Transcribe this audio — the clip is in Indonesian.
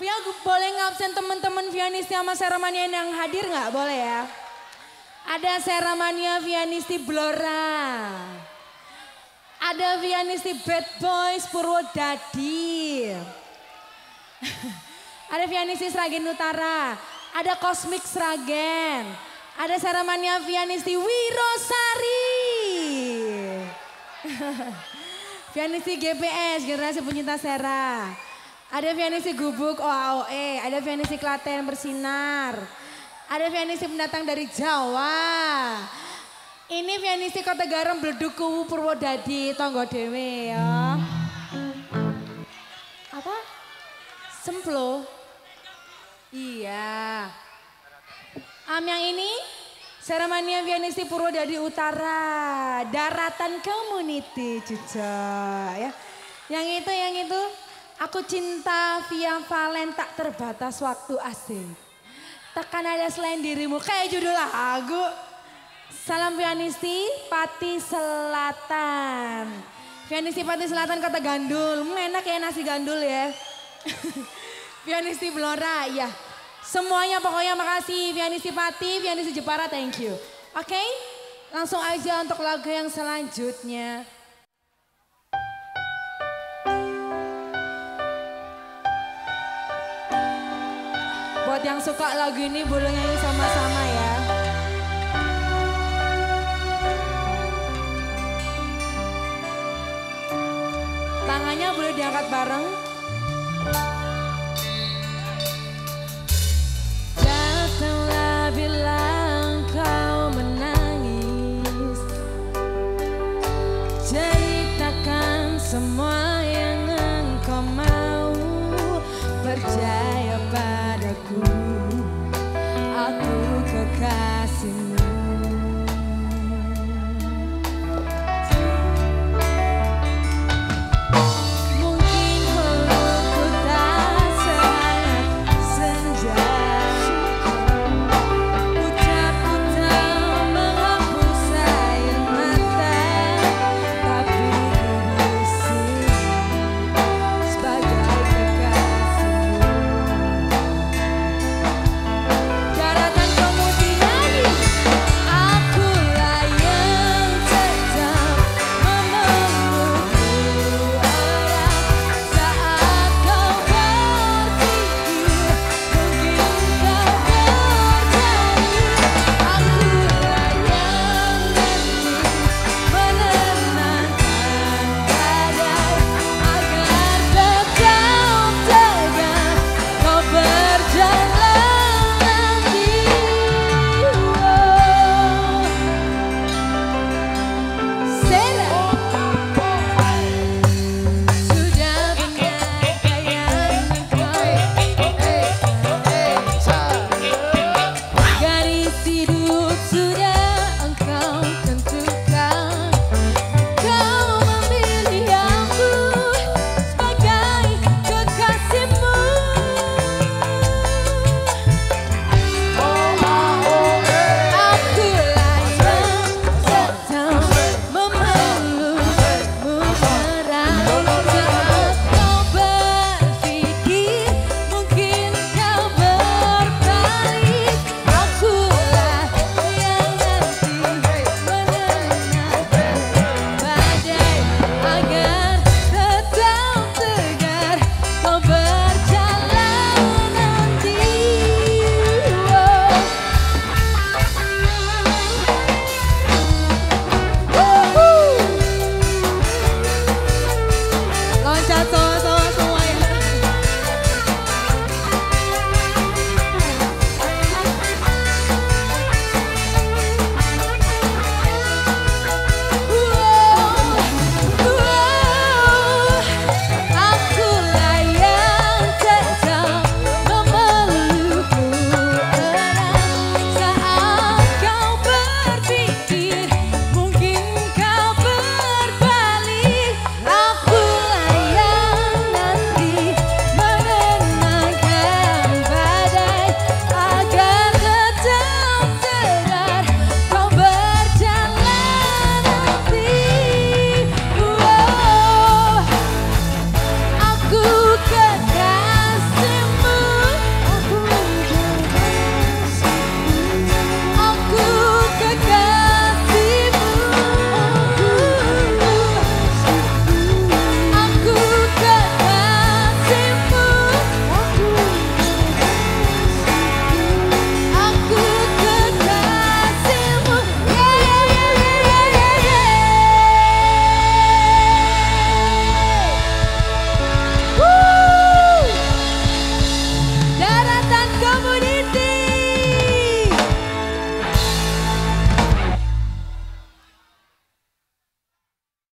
Via boleh ngabsen teman-teman Vianisti sama Seramania yang hadir nggak? Boleh ya. Ada Seramania Vianisti Blora. Ada Vianisti Bad Boys Purwodadi. ada Vianisti Sragen Utara. Ada Cosmic Sragen. Ada Seramania Vianisti Wirosari. Vianisti GPS, generasi pencinta Sera. Ada Vianisi Gubuk OAOE, ada Vianisi Klaten Bersinar. Ada Vianisi pendatang dari Jawa. Ini Vianisi Kota Garam Bleduku Purwodadi, Tonggo Dewe ya. Apa? Semplo? Iya. Am yang ini Seramania Vianisi Purwodadi Utara, daratan community juga ya. Yang itu, yang itu Aku cinta via Valen tak terbatas waktu asing. Tekan ada selain dirimu kayak judul lagu. Salam pianisti Pati Selatan. Pianisti Pati Selatan kota Gandul. Enak ya nasi gandul ya. pianisti Blora ya. Semuanya pokoknya makasih pianisti Pati, pianisti Jepara thank you. Oke okay? langsung aja untuk lagu yang selanjutnya. yang suka lagu ini boleh nyanyi sama-sama ya. Tangannya boleh diangkat bareng. Menangis. Ceritakan semua yang engkau.